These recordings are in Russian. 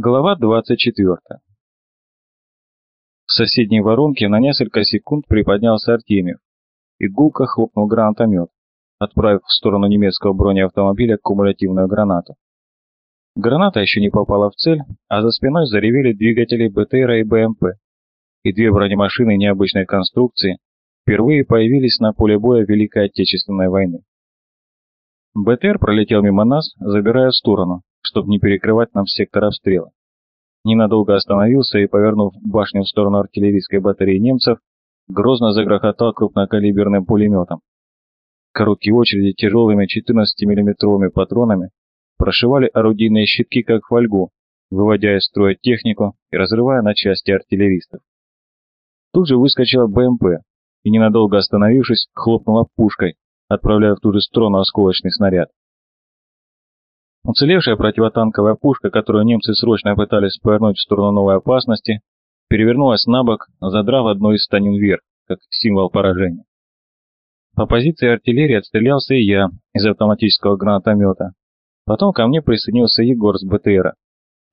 Глава 24. В соседней воронке на несколько секунд приподнялся Артемьев, и гулко хлопнул гранатомет, отправив в сторону немецкого бронеавтомобиля кумулятивную гранату. Граната еще не попала в цель, а за спиной заревели двигатели БТРа и БМП, и две бронемашины необычной конструкции впервые появились на поле боя Великой Отечественной войны. БТР пролетел мимо нас, забирая в сторону, чтобы не перекрывать нам сектор обстрела. Ненадолго остановился и, повернув башню в сторону артиллерийской батареи немцев, грозно загрохотал крупнокалиберным пулеметом. Короткие очереди тяжелыми 14-миллиметровыми патронами прошивали орудийные щитки как фольгу, выводя из строя технику и разрывая на части артиллеристов. Тут же выскочила БМП и, ненадолго остановившись, хлопнула пушкой, отправляя в ту же сторону осколочный снаряд. Уцелевшая противотанковая пушка, которую немцы срочно пытались повернуть в сторону новой опасности, перевернулась на бок, задрав одну из станин вверх, как символ поражения. По позиции артиллерии отстрелялся и я из автоматического гранатомета. Потом ко мне присоединился Егор с БТРа.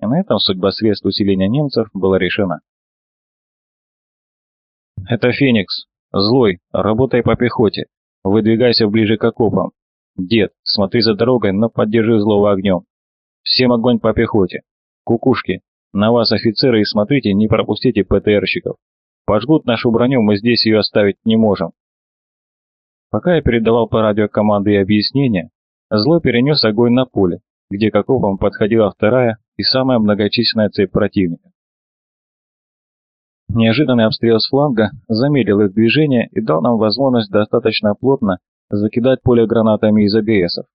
И на этом судьба средств усиления немцев была решена. «Это Феникс. Злой. Работай по пехоте. Выдвигайся ближе к окопам. Дед, смотри за дорогой, но поддержи злого огнем. Всем огонь по пехоте. Кукушки, на вас офицеры и смотрите, не пропустите ПТРщиков. Пожгут нашу броню, мы здесь ее оставить не можем. Пока я передавал по радио команды и объяснения, зло перенес огонь на поле, где к окопам подходила вторая и самая многочисленная цепь противника. Неожиданный обстрел с фланга замедлил их движение и дал нам возможность достаточно плотно закидать поле гранатами из АГСов.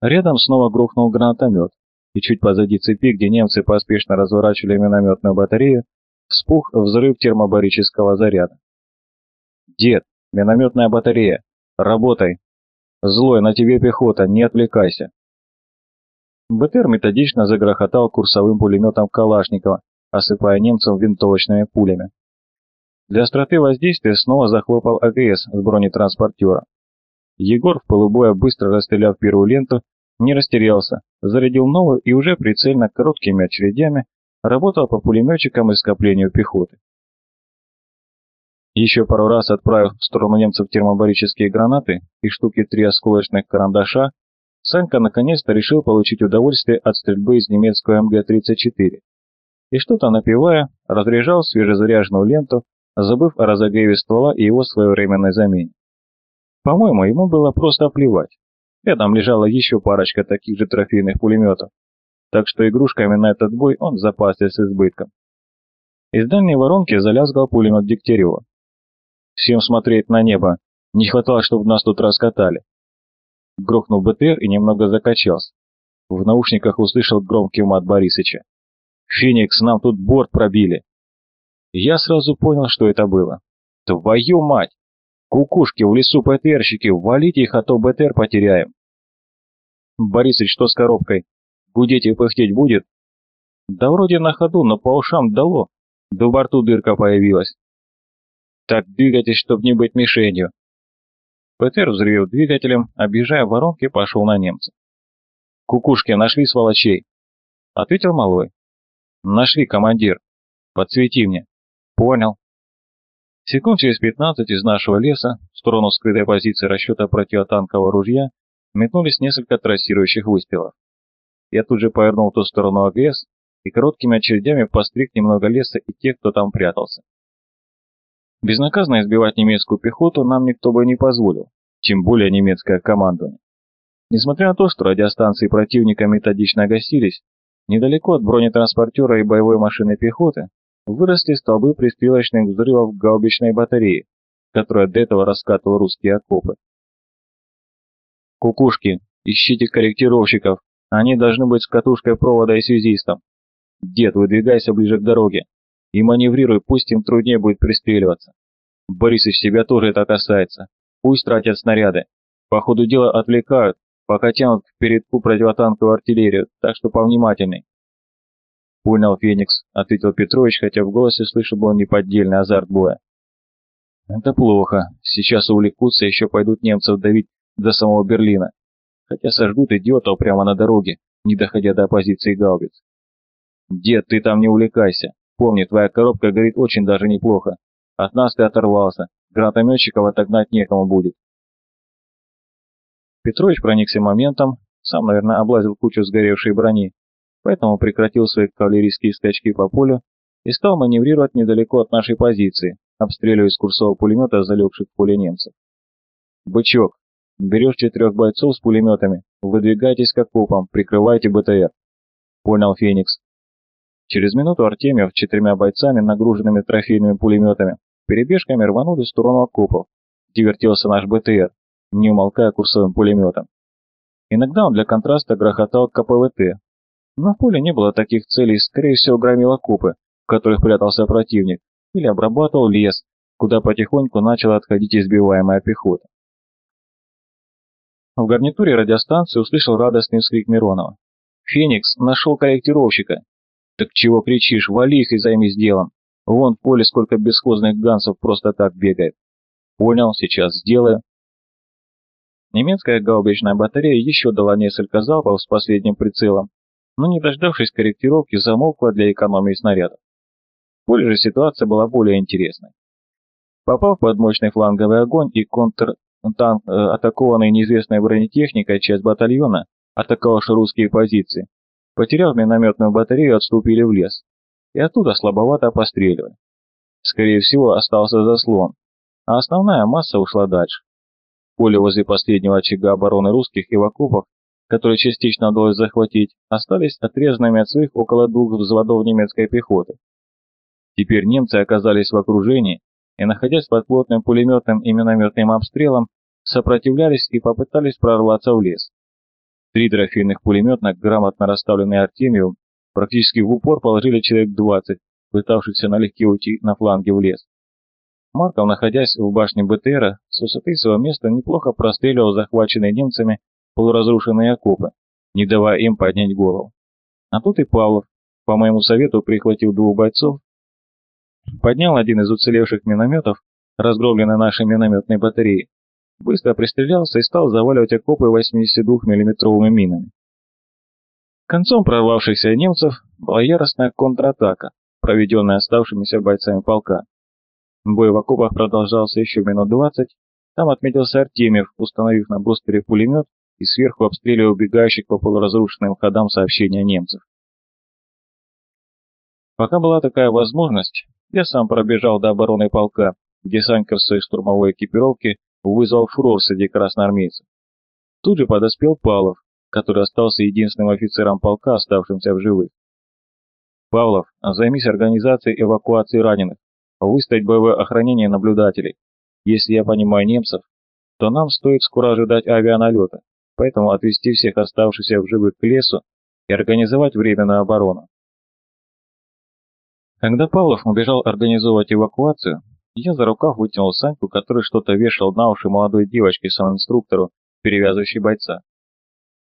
Рядом снова грохнул гранатомет, и чуть позади цепи, где немцы поспешно разворачивали минометную батарею, вспух взрыв термобарического заряда. «Дед, минометная батарея! Работай! Злой, на тебе пехота, не отвлекайся!» БТР методично загрохотал курсовым пулеметом Калашникова, осыпая немцев винтовочными пулями. Для остроты воздействия снова захлопал АГС с бронетранспортера. Егор в полубоя, быстро расстреляв первую ленту, не растерялся, зарядил новую и уже прицельно короткими очередями работал по пулеметчикам и скоплению пехоты. Еще пару раз отправив в сторону немцев термобарические гранаты и штуки три осколочных карандаша, Санька наконец-то решил получить удовольствие от стрельбы из немецкого МГ-34 и что-то напевая, разряжал свежезаряженную ленту, забыв о разогреве ствола и его своевременной замене. По-моему, ему было просто плевать. Рядом лежала еще парочка таких же трофейных пулеметов, так что игрушками на этот бой он запасся с избытком. Из дальней воронки залязгал пулемет Дегтярева. «Всем смотреть на небо! Не хватало, чтобы нас тут раскатали!» Грохнул БТР и немного закачался. В наушниках услышал громкий мат Борисыча. «Феникс, нам тут борт пробили!» Я сразу понял, что это было. «Твою мать! Кукушки в лесу ПТРщики, валите их, а то БТР потеряем!» «Борисыч, что с коробкой? Гудеть и пыхтеть будет?» «Да вроде на ходу, но по ушам дало. До борту дырка появилась». «Так двигайтесь, чтобы не быть мишенью». ПТР взрывел двигателем, объезжая воронки, пошел на немца. «Кукушки, нашли сволочей?» Ответил малой. Нашли, командир. Подсвети мне. Понял. Секунд через 15 из нашего леса, в сторону скрытой позиции расчета противотанкового ружья, метнулись несколько трассирующих выстрелов. Я тут же повернул в ту сторону АГС и короткими очередями постриг немного леса и тех, кто там прятался. Безнаказанно избивать немецкую пехоту нам никто бы не позволил, тем более немецкое командование. Несмотря на то, что радиостанции противника методично гасились, Недалеко от бронетранспортера и боевой машины пехоты выросли столбы пристрелочных взрывов гаубичной батареи, которая до этого раскатывала русские окопы. «Кукушки, ищите корректировщиков, они должны быть с катушкой провода и связистом. Дед, выдвигайся ближе к дороге и маневрируй, пусть им труднее будет пристреливаться. Борисыч, себя тоже это касается. Пусть тратят снаряды. По ходу дела отвлекают, пока тянут к передку противотанковую артиллерию, так что повнимательней. «Понял, Феникс», — ответил Петрович, хотя в голосе слышал был неподдельный азарт боя. «Это плохо. Сейчас увлекутся, еще пойдут немцев давить до самого Берлина. Хотя сожгут идиотов прямо на дороге, не доходя до позиции гаубиц. «Дед, ты там не увлекайся. Помни, твоя коробка горит очень даже неплохо. От нас ты оторвался. Гранатометчиков отогнать некому будет». Петрович проникся моментом, сам, наверное, облазил кучу сгоревшей брони, поэтому прекратил свои кавалерийские скачки по полю и стал маневрировать недалеко от нашей позиции, обстреливая из курсового пулемета залегших в поле немцев. «Бычок, берешь четырех бойцов с пулеметами, выдвигайтесь к окопам, прикрывайте БТР». «Понял, Феникс». Через минуту Артемьев с четырьмя бойцами, нагруженными трофейными пулеметами, перебежками рванули в сторону окопов, где вертелся наш БТР, не умолкая курсовым пулеметом. Иногда он для контраста грохотал КПВТ, но в поле не было таких целей, скорее всего, громил окопы, в которых прятался противник, или обрабатывал лес, куда потихоньку начала отходить избиваемая пехота. В гарнитуре радиостанции услышал радостный вскрик Миронова. «Феникс, нашел корректировщика!» «Так чего кричишь? Вали их и займись делом! Вон в поле сколько бесхозных гансов просто так бегает!» «Понял, сейчас сделаю!» Немецкая гаубичная батарея еще дала несколько залпов с последним прицелом, но не дождавшись корректировки, замолкла для экономии снарядов. В поле же ситуация была более интересной. Попав под мощный фланговый огонь и контр-танк, э, атакованный неизвестной бронетехникой, часть батальона, атаковавший русские позиции, потеряв минометную батарею, отступили в лес. И оттуда слабовато постреливали. Скорее всего, остался заслон, а основная масса ушла дальше. Поле возле последнего очага обороны русских и в окопах, которые частично удалось захватить, остались отрезанными от своих около двух взводов немецкой пехоты. Теперь немцы оказались в окружении и, находясь под плотным пулеметным и минометным обстрелом, сопротивлялись и попытались прорваться в лес. Три трофейных пулеметных, грамотно расставленные Артемьевым, практически в упор положили человек 20, пытавшихся налегке уйти на фланге в лес. Марков, находясь в башне БТРа, с высоты своего места неплохо простреливал захваченные немцами полуразрушенные окопы, не давая им поднять голову. А тут и Павлов, по моему совету, прихватил двух бойцов, поднял один из уцелевших минометов, разгромленный нашей минометной батареей, быстро пристрелялся и стал заваливать окопы 82 миллиметровыми минами. Концом прорвавшихся немцев была яростная контратака, проведенная оставшимися бойцами полка. Бой в окопах продолжался еще минут двадцать. Там отметился Артемьев, установив на брустере пулемет и сверху обстреливая убегающих по полуразрушенным ходам сообщения немцев. Пока была такая возможность, я сам пробежал до обороны полка, где Санька в своей штурмовой экипировке вызвал фурор среди красноармейцев. Тут же подоспел Павлов, который остался единственным офицером полка, оставшимся в живых. «Павлов, займись организацией эвакуации раненых выставить боевое охранение наблюдателей. Если я понимаю немцев, то нам стоит скоро ожидать авианалета, поэтому отвести всех оставшихся в живых к лесу и организовать временную оборону. Когда Павлов убежал организовывать эвакуацию, я за рукав вытянул Саньку, который что-то вешал на уши молодой девочке инструктору, перевязывающей бойца.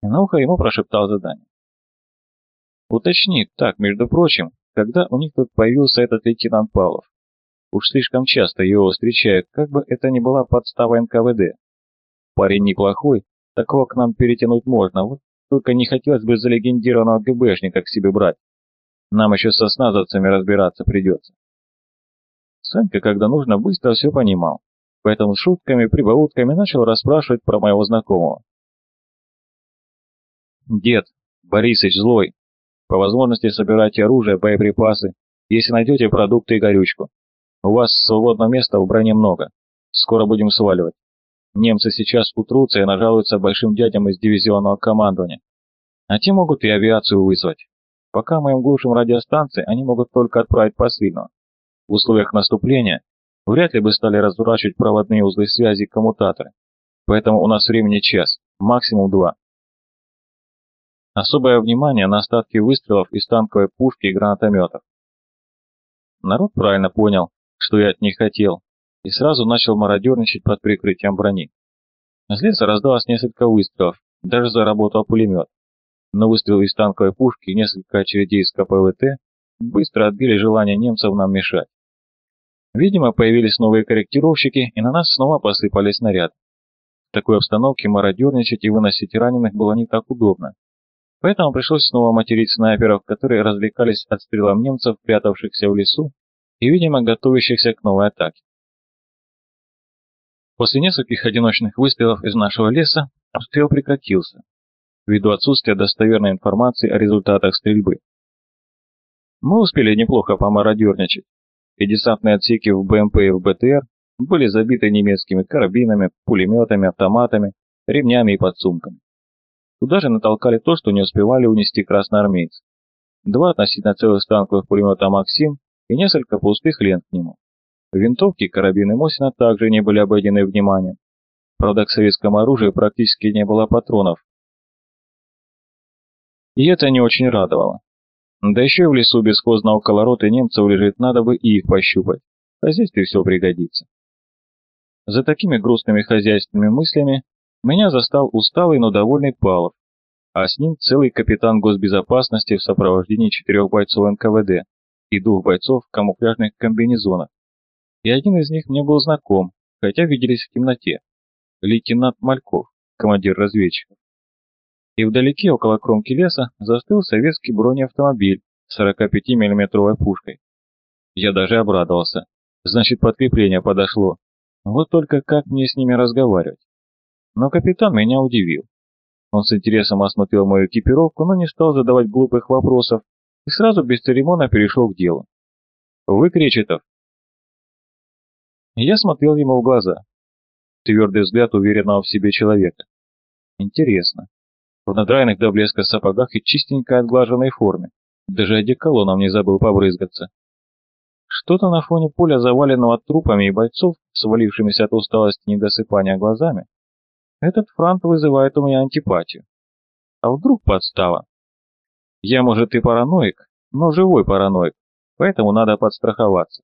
И на ухо ему прошептал задание. Уточни, так, между прочим, когда у них тут появился этот лейтенант Павлов. Уж слишком часто его встречают, как бы это ни была подстава НКВД. Парень неплохой, такого к нам перетянуть можно, вот только не хотелось бы залегендированного ГБшника к себе брать. Нам еще со сназовцами разбираться придется. Санька, когда нужно, быстро все понимал, поэтому шутками, прибаутками начал расспрашивать про моего знакомого. «Дед, Борисыч злой. По возможности собирайте оружие, боеприпасы, если найдете продукты и горючку. У вас свободного места в броне много. Скоро будем сваливать. Немцы сейчас утрутся и нажалуются большим дядям из дивизионного командования. А те могут и авиацию вызвать. Пока мы им глушим радиостанции, они могут только отправить посыльного. В условиях наступления вряд ли бы стали разворачивать проводные узлы связи и коммутаторы. Поэтому у нас времени час, максимум два. Особое внимание на остатки выстрелов из танковой пушки и гранатометов. Народ правильно понял, что я от них хотел, и сразу начал мародерничать под прикрытием брони. С леса раздалось несколько выстрелов, даже заработал пулемет. Но выстрелы из танковой пушки и несколько очередей из КПВТ быстро отбили желание немцев нам мешать. Видимо, появились новые корректировщики, и на нас снова посыпались снаряды. В такой обстановке мародерничать и выносить раненых было не так удобно. Поэтому пришлось снова материть снайперов, которые развлекались отстрелом немцев, прятавшихся в лесу и, видимо, готовящихся к новой атаке. После нескольких одиночных выстрелов из нашего леса обстрел прекратился, ввиду отсутствия достоверной информации о результатах стрельбы. Мы успели неплохо помародерничать, и десантные отсеки в БМП и в БТР были забиты немецкими карабинами, пулеметами, автоматами, ремнями и подсумками. Туда же натолкали то, что не успевали унести красноармейцы. Два относительно целых станковых пулемета «Максим» и несколько пустых лент к нему. Винтовки карабины Мосина также не были обойдены вниманием. Правда, к советскому оружию практически не было патронов. И это не очень радовало. Да еще в лесу бесхозно около роты немцев лежит, надо бы и их пощупать. В хозяйстве все пригодится. За такими грустными хозяйственными мыслями меня застал усталый, но довольный Павлов, а с ним целый капитан госбезопасности в сопровождении четырех бойцов НКВД и двух бойцов в камуфляжных комбинезонах. И один из них мне был знаком, хотя виделись в темноте. Лейтенант Мальков, командир разведчиков. И вдалеке, около кромки леса, застыл советский бронеавтомобиль с 45 миллиметровой пушкой. Я даже обрадовался. Значит, подкрепление подошло. Вот только как мне с ними разговаривать? Но капитан меня удивил. Он с интересом осмотрел мою экипировку, но не стал задавать глупых вопросов и сразу без церемона перешел к делу. «Вы Кречетов?» Я смотрел ему в глаза. Твердый взгляд уверенного в себе человека. Интересно. В надраенных до блеска сапогах и чистенькой отглаженной форме. Даже одеколоном не забыл побрызгаться. Что-то на фоне поля, заваленного трупами и бойцов, свалившимися от усталости и недосыпания глазами, этот франт вызывает у меня антипатию. А вдруг подстава? Я, может, и параноик, но живой параноик, поэтому надо подстраховаться.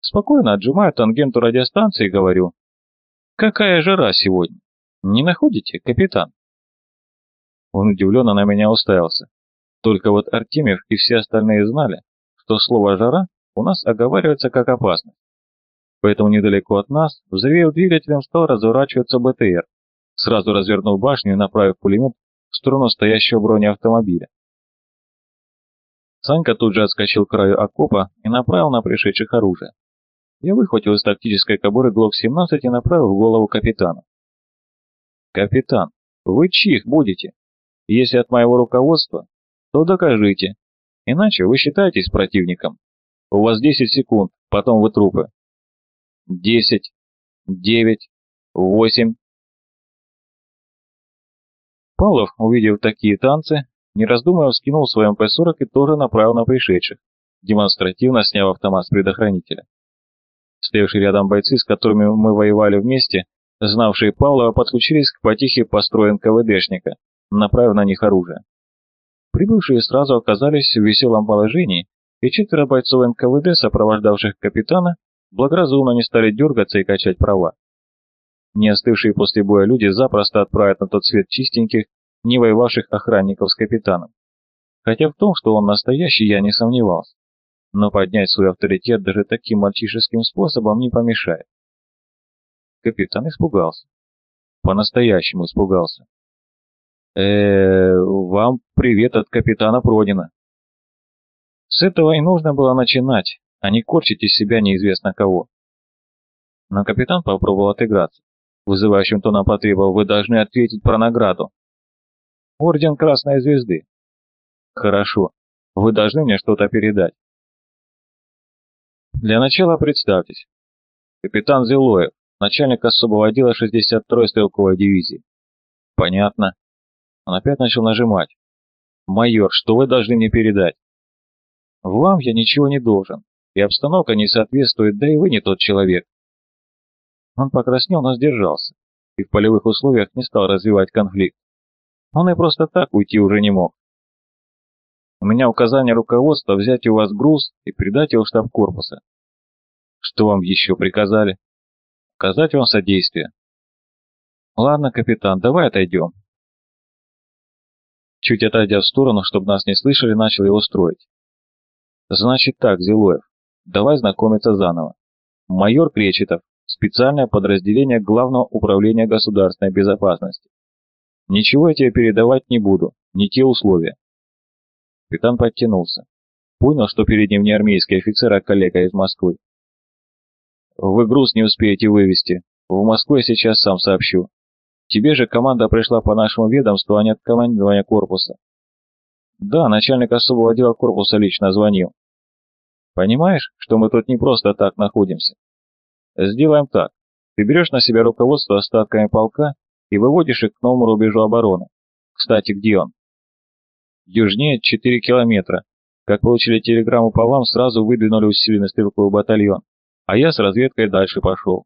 Спокойно отжимаю тангенту радиостанции и говорю. Какая жара сегодня? Не находите, капитан? Он удивленно на меня уставился. Только вот Артемьев и все остальные знали, что слово «жара» у нас оговаривается как опасность. Поэтому недалеко от нас, взревев двигателем, стал разворачиваться БТР, сразу развернув башню и направив пулемет в сторону стоящего бронеавтомобиля. Санька тут же отскочил к краю окопа и направил на пришедших оружие. Я выхватил из тактической кобуры ГЛОК-17 и направил в голову капитана. «Капитан, вы чих будете? Если от моего руководства, то докажите, иначе вы считаетесь противником. У вас 10 секунд, потом вы трупы. 10, 9, 8, Павлов, увидев такие танцы, не раздумывая вскинул свой МП-40 и тоже направил на пришедших, демонстративно сняв автомат с предохранителя. Стоявшие рядом бойцы, с которыми мы воевали вместе, знавшие Павлова, подключились к потихе построен КВДшника, направив на них оружие. Прибывшие сразу оказались в веселом положении, и четверо бойцов НКВД, сопровождавших капитана, благоразумно не стали дергаться и качать права. Не остывшие после боя люди запросто отправят на тот свет чистеньких, не воевавших охранников с капитаном. Хотя в том, что он настоящий, я не сомневался. Но поднять свой авторитет даже таким мальчишеским способом не помешает. Капитан испугался. По-настоящему испугался. э вам привет от капитана Продина. С этого и нужно было начинать, а не корчить из себя неизвестно кого. Но капитан попробовал отыграться. Вызывающим тоном потребовал, вы должны ответить про награду. Орден Красной Звезды. Хорошо. Вы должны мне что-то передать. Для начала представьтесь. Капитан Зилоев, начальник особого отдела 62-й стрелковой дивизии. Понятно. Он опять начал нажимать. Майор, что вы должны мне передать? Вам я ничего не должен, и обстановка не соответствует, да и вы не тот человек. Он покраснел, но сдержался, и в полевых условиях не стал развивать конфликт. Он и просто так уйти уже не мог. У меня указание руководства взять у вас груз и передать его в штаб корпуса. Что вам еще приказали? Оказать вам содействие. Ладно, капитан, давай отойдем. Чуть отойдя в сторону, чтобы нас не слышали, начал его строить. Значит так, Зилоев, давай знакомиться заново. Майор Кречетов, специальное подразделение Главного управления государственной безопасности. Ничего я тебе передавать не буду, Не те условия. Капитан подтянулся. Понял, что перед ним не армейский офицер, а коллега из Москвы. Вы груз не успеете вывести. В Москву я сейчас сам сообщу. Тебе же команда пришла по нашему ведомству, а не от командования корпуса. Да, начальник особого отдела корпуса лично звонил. Понимаешь, что мы тут не просто так находимся? Сделаем так. Ты берешь на себя руководство остатками полка и выводишь их к новому рубежу обороны. Кстати, где он? Южнее 4 километра. Как получили телеграмму по вам, сразу выдвинули усиленный стрелковый батальон, а я с разведкой дальше пошел.